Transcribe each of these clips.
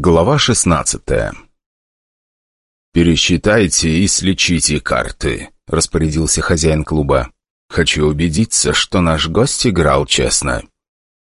Глава 16 «Пересчитайте и слечите карты», — распорядился хозяин клуба. «Хочу убедиться, что наш гость играл честно».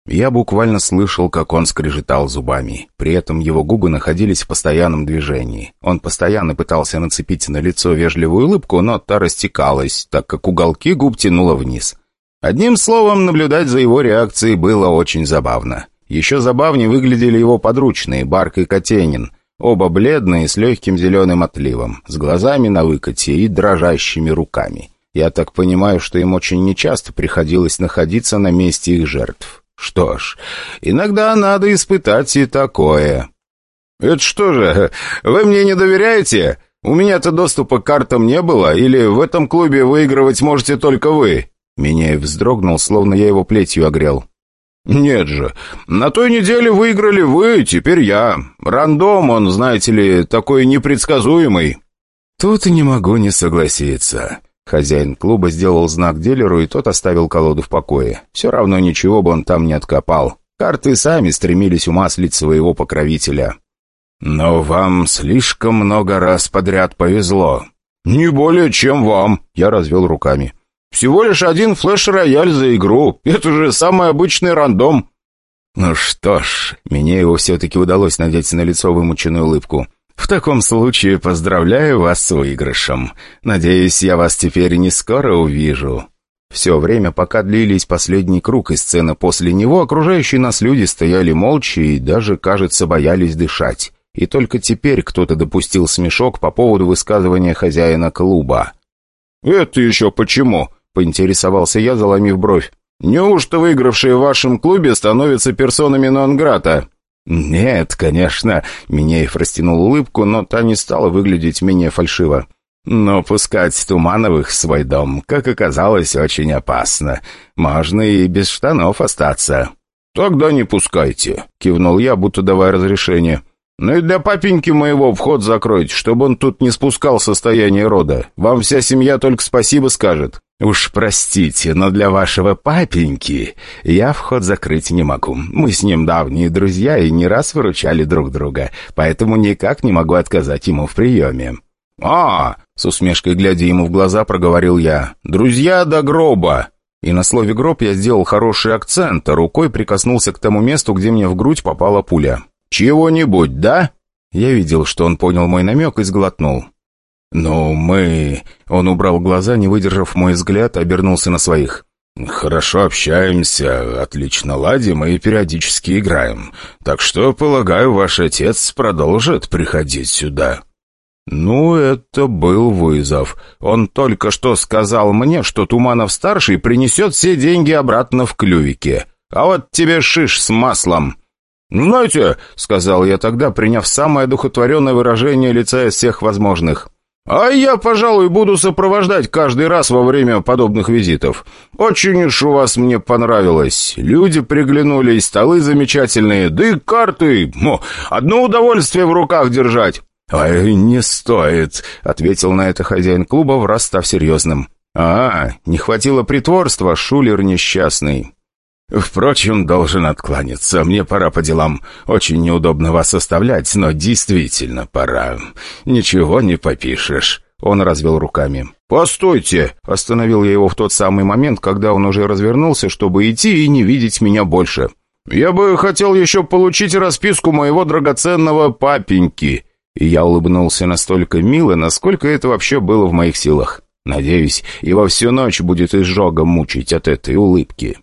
Я буквально слышал, как он скрежетал зубами. При этом его губы находились в постоянном движении. Он постоянно пытался нацепить на лицо вежливую улыбку, но та растекалась, так как уголки губ тянуло вниз. Одним словом, наблюдать за его реакцией было очень забавно. Еще забавнее выглядели его подручные, Барк и Котенин. Оба бледные, с легким зеленым отливом, с глазами на выкате и дрожащими руками. Я так понимаю, что им очень нечасто приходилось находиться на месте их жертв. Что ж, иногда надо испытать и такое. «Это что же, вы мне не доверяете? У меня-то доступа к картам не было, или в этом клубе выигрывать можете только вы?» Меня вздрогнул, словно я его плетью огрел. «Нет же, на той неделе выиграли вы, теперь я. Рандом он, знаете ли, такой непредсказуемый». «Тут не могу не согласиться». Хозяин клуба сделал знак дилеру, и тот оставил колоду в покое. Все равно ничего бы он там не откопал. Карты сами стремились умаслить своего покровителя. «Но вам слишком много раз подряд повезло». «Не более, чем вам», — я развел руками. Всего лишь один флеш-рояль за игру. Это же самый обычный рандом». «Ну что ж, мне его все-таки удалось надеть на лицо вымученную улыбку. В таком случае поздравляю вас с выигрышем. Надеюсь, я вас теперь не скоро увижу». Все время, пока длились последний круг и сцена после него, окружающие нас люди стояли молча и даже, кажется, боялись дышать. И только теперь кто-то допустил смешок по поводу высказывания хозяина клуба. «Это еще почему?» Поинтересовался я, заломив бровь. «Неужто выигравшие в вашем клубе становятся персонами нон-грата?» «Нет, конечно», — Минеев растянул улыбку, но та не стала выглядеть менее фальшиво. «Но пускать Тумановых в свой дом, как оказалось, очень опасно. Можно и без штанов остаться». «Тогда не пускайте», — кивнул я, будто давая разрешение. «Ну и для папеньки моего вход закройте, чтобы он тут не спускал состояние рода. Вам вся семья только спасибо скажет». «Уж простите, но для вашего папеньки я вход закрыть не могу. Мы с ним давние друзья и не раз выручали друг друга, поэтому никак не могу отказать ему в приеме». «А!» — с усмешкой глядя ему в глаза, проговорил я. «Друзья до гроба!» И на слове «гроб» я сделал хороший акцент, а рукой прикоснулся к тому месту, где мне в грудь попала пуля. «Чего-нибудь, да?» Я видел, что он понял мой намек и сглотнул. «Ну, мы...» Он убрал глаза, не выдержав мой взгляд, обернулся на своих. «Хорошо общаемся, отлично ладим и периодически играем. Так что, полагаю, ваш отец продолжит приходить сюда». «Ну, это был вызов. Он только что сказал мне, что Туманов-старший принесет все деньги обратно в клювике. А вот тебе шиш с маслом». «Знаете», — сказал я тогда, приняв самое духотворенное выражение лица из всех возможных, а я, пожалуй, буду сопровождать каждый раз во время подобных визитов. Очень уж у вас мне понравилось. Люди приглянулись, столы замечательные, да и карты. О, одно удовольствие в руках держать». «Ай, не стоит», — ответил на это хозяин клуба, враз став серьезным. «А, не хватило притворства, шулер несчастный». «Впрочем, должен откланяться. Мне пора по делам. Очень неудобно вас оставлять, но действительно пора. Ничего не попишешь». Он развел руками. «Постойте!» — остановил я его в тот самый момент, когда он уже развернулся, чтобы идти и не видеть меня больше. «Я бы хотел еще получить расписку моего драгоценного папеньки». И я улыбнулся настолько мило, насколько это вообще было в моих силах. Надеюсь, его всю ночь будет изжогом мучить от этой улыбки.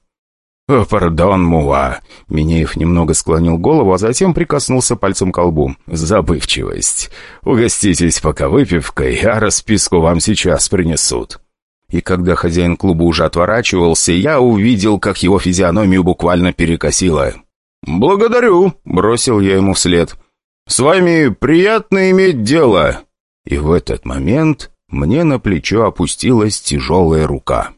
«О, пардон, Муа!» Минеев немного склонил голову, а затем прикоснулся пальцем к колбу. «Забывчивость. Угоститесь пока выпивкой, а расписку вам сейчас принесут». И когда хозяин клуба уже отворачивался, я увидел, как его физиономию буквально перекосило. «Благодарю», — бросил я ему вслед. «С вами приятно иметь дело». И в этот момент мне на плечо опустилась тяжелая рука.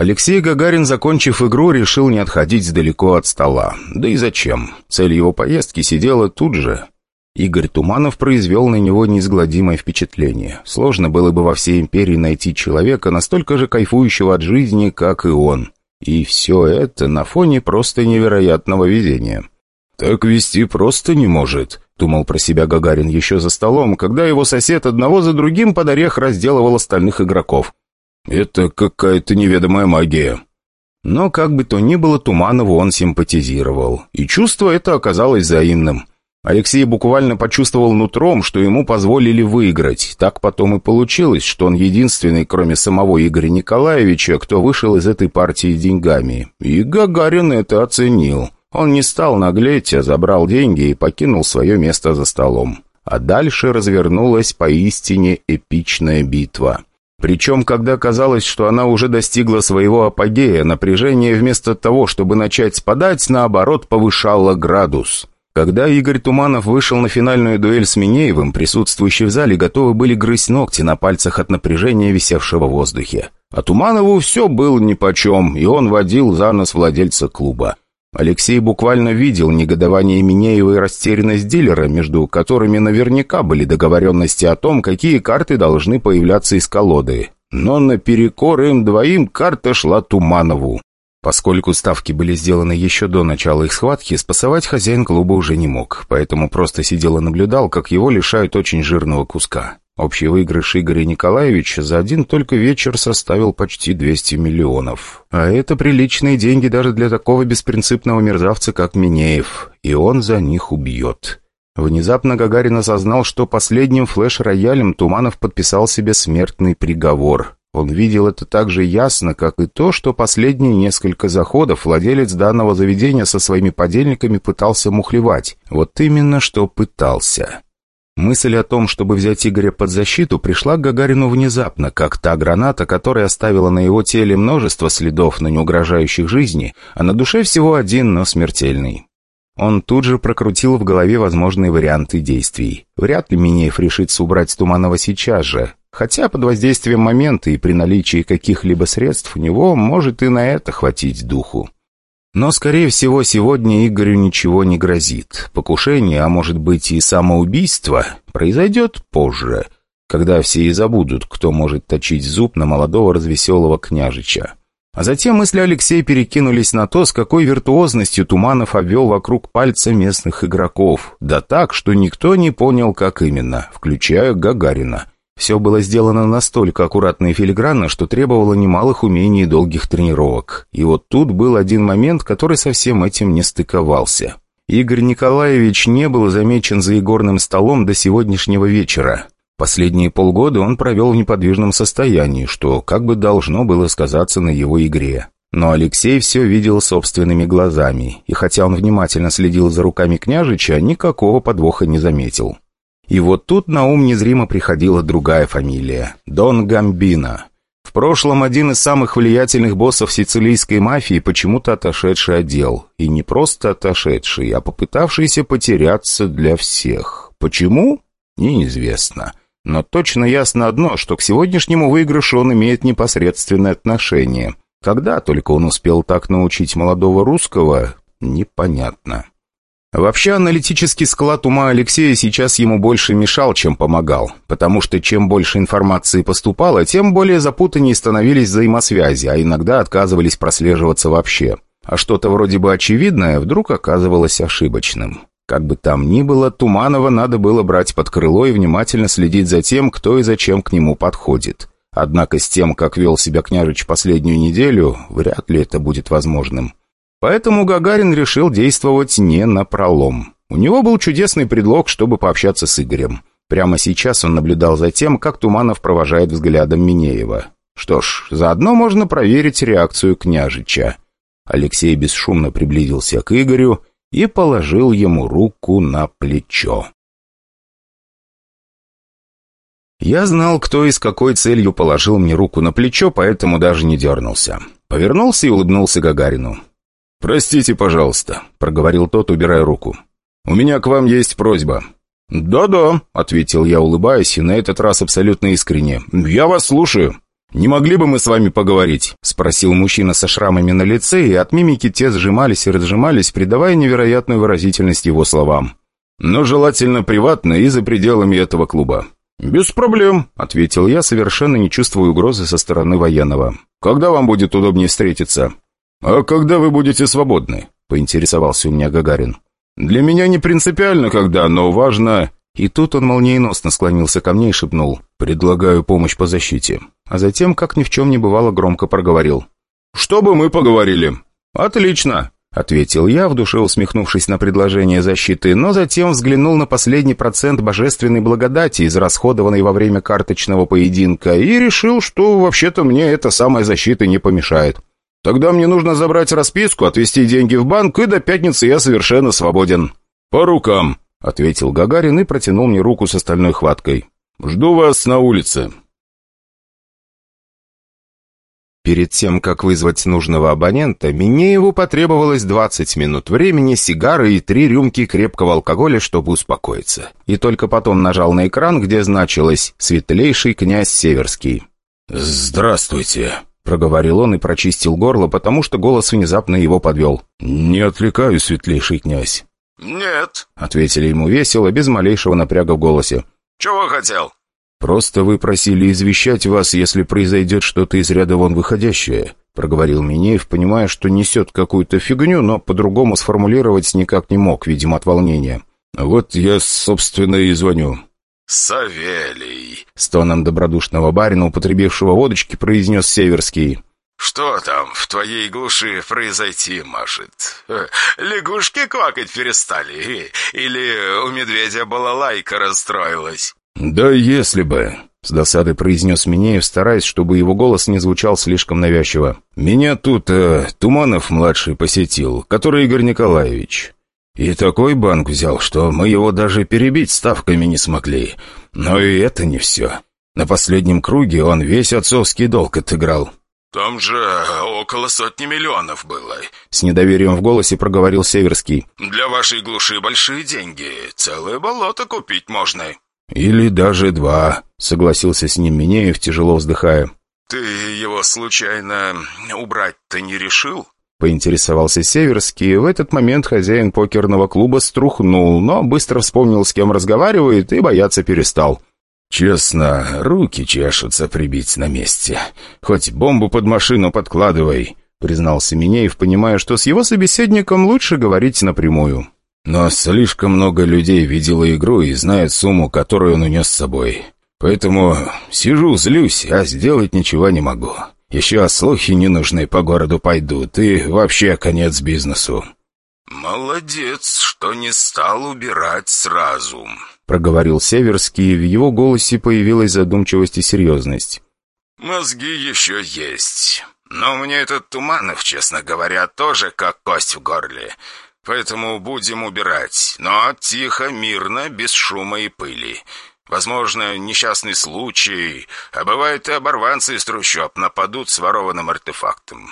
Алексей Гагарин, закончив игру, решил не отходить далеко от стола. Да и зачем? Цель его поездки сидела тут же. Игорь Туманов произвел на него неизгладимое впечатление. Сложно было бы во всей империи найти человека, настолько же кайфующего от жизни, как и он. И все это на фоне просто невероятного везения. «Так вести просто не может», — думал про себя Гагарин еще за столом, когда его сосед одного за другим под орех разделывал остальных игроков. «Это какая-то неведомая магия». Но как бы то ни было, Туманову он симпатизировал, и чувство это оказалось взаимным. Алексей буквально почувствовал нутром, что ему позволили выиграть. Так потом и получилось, что он единственный, кроме самого Игоря Николаевича, кто вышел из этой партии деньгами. И Гагарин это оценил. Он не стал наглеть, а забрал деньги и покинул свое место за столом. А дальше развернулась поистине эпичная битва. Причем, когда казалось, что она уже достигла своего апогея, напряжение вместо того, чтобы начать спадать, наоборот, повышало градус. Когда Игорь Туманов вышел на финальную дуэль с Минеевым, присутствующие в зале готовы были грызть ногти на пальцах от напряжения, висевшего в воздухе. А Туманову все было нипочем, и он водил за нос владельца клуба. Алексей буквально видел негодование Минеева и растерянность дилера, между которыми наверняка были договоренности о том, какие карты должны появляться из колоды. Но наперекор им двоим карта шла Туманову. Поскольку ставки были сделаны еще до начала их схватки, спасовать хозяин клуба уже не мог, поэтому просто сидел и наблюдал, как его лишают очень жирного куска. Общий выигрыш Игоря Николаевича за один только вечер составил почти 200 миллионов. А это приличные деньги даже для такого беспринципного мерзавца, как Минеев. И он за них убьет. Внезапно Гагарин осознал, что последним флеш-роялем Туманов подписал себе смертный приговор. Он видел это так же ясно, как и то, что последние несколько заходов владелец данного заведения со своими подельниками пытался мухлевать. Вот именно что пытался. Мысль о том, чтобы взять Игоря под защиту, пришла к Гагарину внезапно, как та граната, которая оставила на его теле множество следов, но не угрожающих жизни, а на душе всего один, но смертельный. Он тут же прокрутил в голове возможные варианты действий. Вряд ли Минеев решится убрать Туманова сейчас же, хотя под воздействием момента и при наличии каких-либо средств у него может и на это хватить духу. Но, скорее всего, сегодня Игорю ничего не грозит. Покушение, а может быть и самоубийство, произойдет позже, когда все и забудут, кто может точить зуб на молодого развеселого княжича. А затем мысли Алексея перекинулись на то, с какой виртуозностью Туманов обвел вокруг пальца местных игроков. Да так, что никто не понял, как именно, включая Гагарина. Все было сделано настолько аккуратно и филигранно, что требовало немалых умений и долгих тренировок. И вот тут был один момент, который со всем этим не стыковался. Игорь Николаевич не был замечен за игорным столом до сегодняшнего вечера. Последние полгода он провел в неподвижном состоянии, что как бы должно было сказаться на его игре. Но Алексей все видел собственными глазами, и хотя он внимательно следил за руками княжича, никакого подвоха не заметил. И вот тут на ум незримо приходила другая фамилия – Дон Гамбино. В прошлом один из самых влиятельных боссов сицилийской мафии, почему-то отошедший отдел. И не просто отошедший, а попытавшийся потеряться для всех. Почему? Неизвестно. Но точно ясно одно, что к сегодняшнему выигрышу он имеет непосредственное отношение. Когда только он успел так научить молодого русского, непонятно. Вообще, аналитический склад ума Алексея сейчас ему больше мешал, чем помогал, потому что чем больше информации поступало, тем более запутаннее становились взаимосвязи, а иногда отказывались прослеживаться вообще. А что-то вроде бы очевидное вдруг оказывалось ошибочным. Как бы там ни было, Туманова надо было брать под крыло и внимательно следить за тем, кто и зачем к нему подходит. Однако с тем, как вел себя княжич последнюю неделю, вряд ли это будет возможным. Поэтому Гагарин решил действовать не на пролом. У него был чудесный предлог, чтобы пообщаться с Игорем. Прямо сейчас он наблюдал за тем, как Туманов провожает взглядом Минеева. Что ж, заодно можно проверить реакцию княжича. Алексей бесшумно приблизился к Игорю и положил ему руку на плечо. Я знал, кто и с какой целью положил мне руку на плечо, поэтому даже не дернулся. Повернулся и улыбнулся Гагарину. «Простите, пожалуйста», — проговорил тот, убирая руку. «У меня к вам есть просьба». «Да-да», — ответил я, улыбаясь, и на этот раз абсолютно искренне. «Я вас слушаю». «Не могли бы мы с вами поговорить?» — спросил мужчина со шрамами на лице, и от мимики те сжимались и разжимались, придавая невероятную выразительность его словам. «Но желательно приватно и за пределами этого клуба». «Без проблем», — ответил я, совершенно не чувствуя угрозы со стороны военного. «Когда вам будет удобнее встретиться?» «А когда вы будете свободны?» — поинтересовался у меня Гагарин. Для меня не принципиально, когда, но важно...» И тут он молниеносно склонился ко мне и шепнул «Предлагаю помощь по защите». А затем, как ни в чем не бывало, громко проговорил «Чтобы мы поговорили». «Отлично», — ответил я, в душе усмехнувшись на предложение защиты, но затем взглянул на последний процент божественной благодати, израсходованной во время карточного поединка, и решил, что вообще-то мне эта самая защита не помешает. Тогда мне нужно забрать расписку, отвезти деньги в банк, и до пятницы я совершенно свободен». «По рукам», — ответил Гагарин и протянул мне руку с остальной хваткой. «Жду вас на улице». Перед тем, как вызвать нужного абонента, Минееву потребовалось 20 минут времени, сигары и три рюмки крепкого алкоголя, чтобы успокоиться. И только потом нажал на экран, где значилось «Светлейший князь Северский». «Здравствуйте», — проговорил он и прочистил горло, потому что голос внезапно его подвел. «Не отвлекаю, светлейший князь». «Нет», — ответили ему весело, без малейшего напряга в голосе. «Чего хотел?» «Просто вы просили извещать вас, если произойдет что-то из ряда вон выходящее», — проговорил Минеев, понимая, что несет какую-то фигню, но по-другому сформулировать никак не мог, видимо, от волнения. «Вот я, собственно, и звоню». «Савелий», — с тоном добродушного барина, употребившего водочки, произнес Северский. «Что там в твоей глуши произойти может? Э, лягушки квакать перестали? Или у медведя балалайка расстроилась?» «Да если бы», — с досадой произнес Минеев, стараясь, чтобы его голос не звучал слишком навязчиво. «Меня тут э, Туманов-младший посетил, который Игорь Николаевич. И такой банк взял, что мы его даже перебить ставками не смогли. Но и это не все. На последнем круге он весь отцовский долг отыграл». «Там же около сотни миллионов было», — с недоверием в голосе проговорил Северский. «Для вашей глуши большие деньги. Целое болото купить можно». «Или даже два», — согласился с ним Минеев, тяжело вздыхая. «Ты его случайно убрать-то не решил?» Поинтересовался Северский, в этот момент хозяин покерного клуба струхнул, но быстро вспомнил, с кем разговаривает, и бояться перестал. «Честно, руки чешутся прибить на месте. Хоть бомбу под машину подкладывай», — признался Минеев, понимая, что с его собеседником лучше говорить напрямую. Но слишком много людей видело игру и знает сумму, которую он унес с собой. Поэтому сижу, злюсь, а сделать ничего не могу. Еще слухи ненужные по городу пойдут, и вообще конец бизнесу». «Молодец, что не стал убирать сразу», — проговорил Северский, и в его голосе появилась задумчивость и серьезность. «Мозги еще есть. Но мне этот Туманов, честно говоря, тоже как кость в горле. Поэтому будем убирать, но тихо, мирно, без шума и пыли. Возможно, несчастный случай, а бывает и оборванцы из трущоб нападут с ворованным артефактом.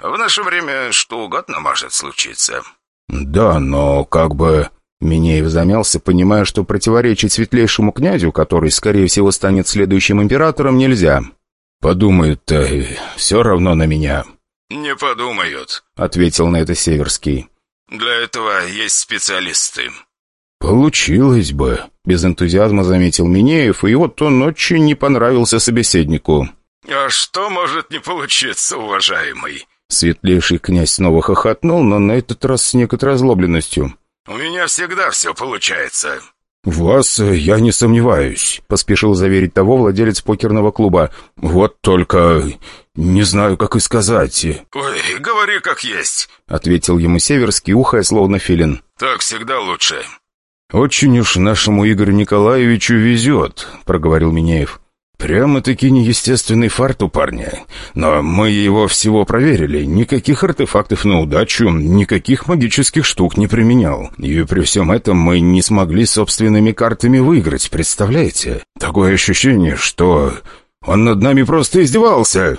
В наше время что угодно может случиться». «Да, но как бы...» Минеев замялся, понимая, что противоречить светлейшему князю, который, скорее всего, станет следующим императором, нельзя. «Подумают-то все равно на меня». «Не подумают», — ответил на это Северский. Для этого есть специалисты». «Получилось бы», — без энтузиазма заметил Минеев, и вот он очень не понравился собеседнику. «А что может не получиться, уважаемый?» Светлейший князь снова хохотнул, но на этот раз с некоторой озлобленностью. «У меня всегда все получается». «В вас я не сомневаюсь», — поспешил заверить того владелец покерного клуба. «Вот только не знаю, как и сказать». «Ой, говори как есть», — ответил ему Северский, ухая словно филин. «Так всегда лучше». «Очень уж нашему Игорю Николаевичу везет», — проговорил Минеев. «Прямо-таки неестественный фарт у парня. Но мы его всего проверили. Никаких артефактов на удачу, никаких магических штук не применял. И при всем этом мы не смогли собственными картами выиграть, представляете? Такое ощущение, что он над нами просто издевался».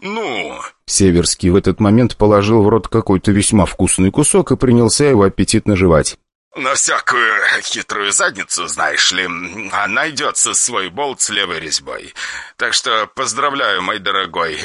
«Ну?» Северский в этот момент положил в рот какой-то весьма вкусный кусок и принялся его аппетитно жевать. На всякую хитрую задницу, знаешь ли, а найдется свой болт с левой резьбой. Так что поздравляю, мой дорогой,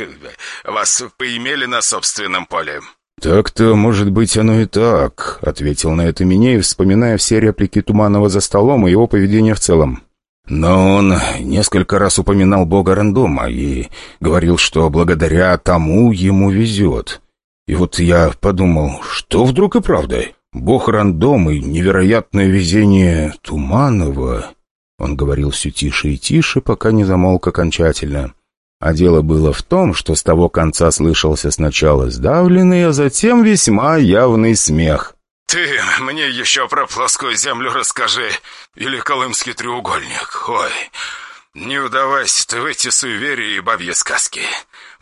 вас поимели на собственном поле». «Так-то, может быть, оно и так», — ответил на это Минеев, вспоминая все реплики Туманова за столом и его поведение в целом. Но он несколько раз упоминал бога рандома и говорил, что благодаря тому ему везет. И вот я подумал, что вдруг и правда? Бог рандом и невероятное везение Туманова. Он говорил все тише и тише, пока не замолк окончательно. А дело было в том, что с того конца слышался сначала сдавленный, а затем весьма явный смех. «Ты мне еще про плоскую землю расскажи, или Колымский треугольник. Ой, не удавайся ты в эти суеверия и бабьи сказки.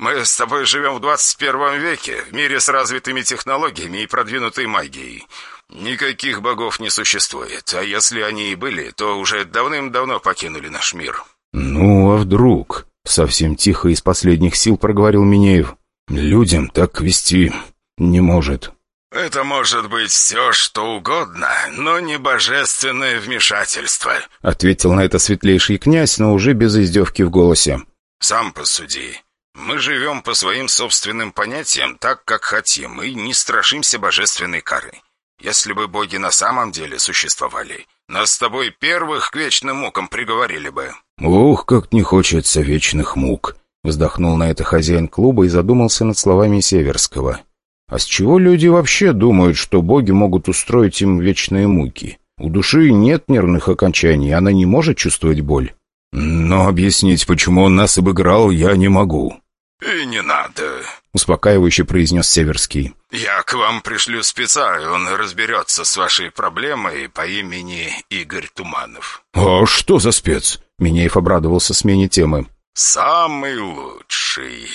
Мы с тобой живем в 21 веке, в мире с развитыми технологиями и продвинутой магией. Никаких богов не существует, а если они и были, то уже давным-давно покинули наш мир». «Ну, а вдруг?» Совсем тихо из последних сил проговорил Минеев. «Людям так вести не может». «Это может быть все, что угодно, но не божественное вмешательство», — ответил на это светлейший князь, но уже без издевки в голосе. «Сам посуди. Мы живем по своим собственным понятиям так, как хотим, и не страшимся божественной кары. Если бы боги на самом деле существовали, нас с тобой первых к вечным мукам приговорили бы». «Ух, как не хочется вечных мук!» Вздохнул на это хозяин клуба и задумался над словами Северского. «А с чего люди вообще думают, что боги могут устроить им вечные муки? У души нет нервных окончаний, она не может чувствовать боль. Но объяснить, почему он нас обыграл, я не могу». «И не надо», — успокаивающе произнес Северский. «Я к вам пришлю спеца, и он разберется с вашей проблемой по имени Игорь Туманов». «А что за спец?» Минеев обрадовался смене темы. «Самый лучший.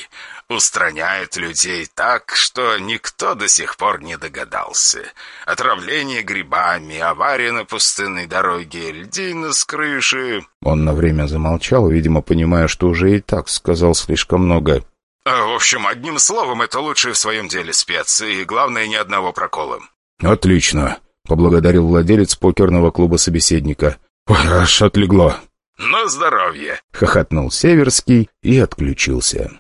Устраняет людей так, что никто до сих пор не догадался. Отравление грибами, авария на пустынной дороге, льдина с крыши...» Он на время замолчал, видимо, понимая, что уже и так сказал слишком много. А, «В общем, одним словом, это лучший в своем деле спец, и, главное, ни одного прокола». «Отлично», — поблагодарил владелец покерного клуба собеседника. «Аж отлегло». «На здоровье!» — хохотнул Северский и отключился.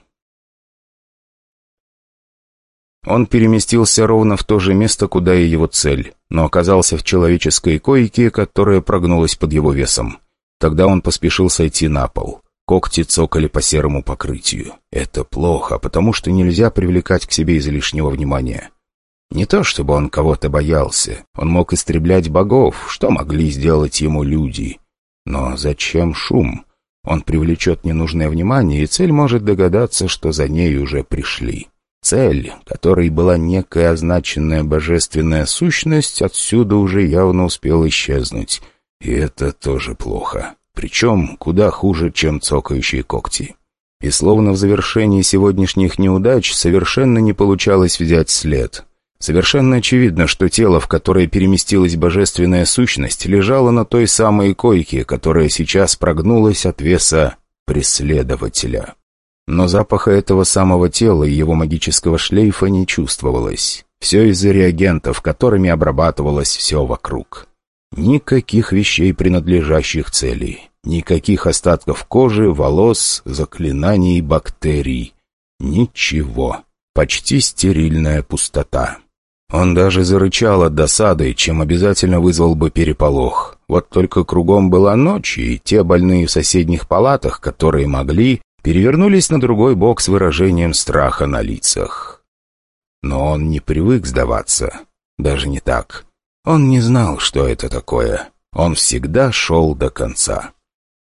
Он переместился ровно в то же место, куда и его цель, но оказался в человеческой койке, которая прогнулась под его весом. Тогда он поспешил сойти на пол. Когти цокали по серому покрытию. Это плохо, потому что нельзя привлекать к себе излишнего внимания. Не то чтобы он кого-то боялся. Он мог истреблять богов, что могли сделать ему люди. Но зачем шум? Он привлечет ненужное внимание, и цель может догадаться, что за ней уже пришли. Цель, которой была некая означенная божественная сущность, отсюда уже явно успела исчезнуть. И это тоже плохо. Причем куда хуже, чем цокающие когти. И словно в завершении сегодняшних неудач совершенно не получалось взять след. Совершенно очевидно, что тело, в которое переместилась божественная сущность, лежало на той самой койке, которая сейчас прогнулась от веса преследователя. Но запаха этого самого тела и его магического шлейфа не чувствовалось. Все из-за реагентов, которыми обрабатывалось все вокруг. Никаких вещей, принадлежащих цели. Никаких остатков кожи, волос, заклинаний, бактерий. Ничего. Почти стерильная пустота. Он даже зарычал от досады, чем обязательно вызвал бы переполох. Вот только кругом была ночь, и те больные в соседних палатах, которые могли, перевернулись на другой бок с выражением страха на лицах. Но он не привык сдаваться. Даже не так. Он не знал, что это такое. Он всегда шел до конца.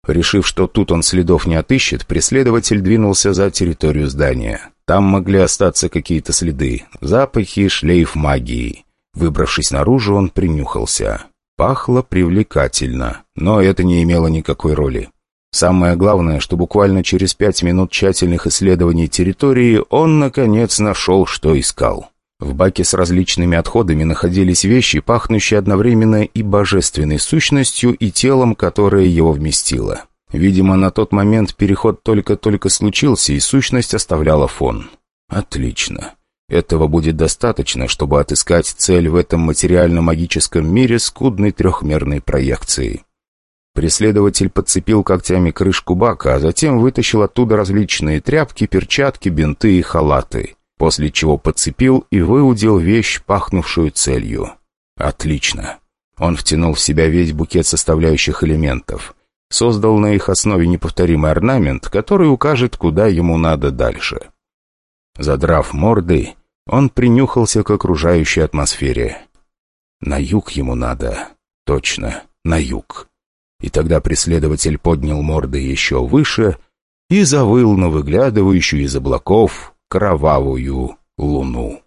Решив, что тут он следов не отыщет, преследователь двинулся за территорию здания. Там могли остаться какие-то следы, запахи, шлейф магии. Выбравшись наружу, он принюхался. Пахло привлекательно, но это не имело никакой роли. Самое главное, что буквально через пять минут тщательных исследований территории он, наконец, нашел, что искал. В баке с различными отходами находились вещи, пахнущие одновременно и божественной сущностью, и телом, которое его вместило. Видимо, на тот момент переход только-только случился, и сущность оставляла фон. Отлично. Этого будет достаточно, чтобы отыскать цель в этом материально-магическом мире скудной трехмерной проекции. Преследователь подцепил когтями крышку бака, а затем вытащил оттуда различные тряпки, перчатки, бинты и халаты, после чего подцепил и выудил вещь, пахнувшую целью. Отлично. Он втянул в себя весь букет составляющих элементов создал на их основе неповторимый орнамент, который укажет, куда ему надо дальше. Задрав морды, он принюхался к окружающей атмосфере. На юг ему надо. Точно, на юг. И тогда преследователь поднял морды еще выше и завыл на выглядывающую из облаков кровавую луну.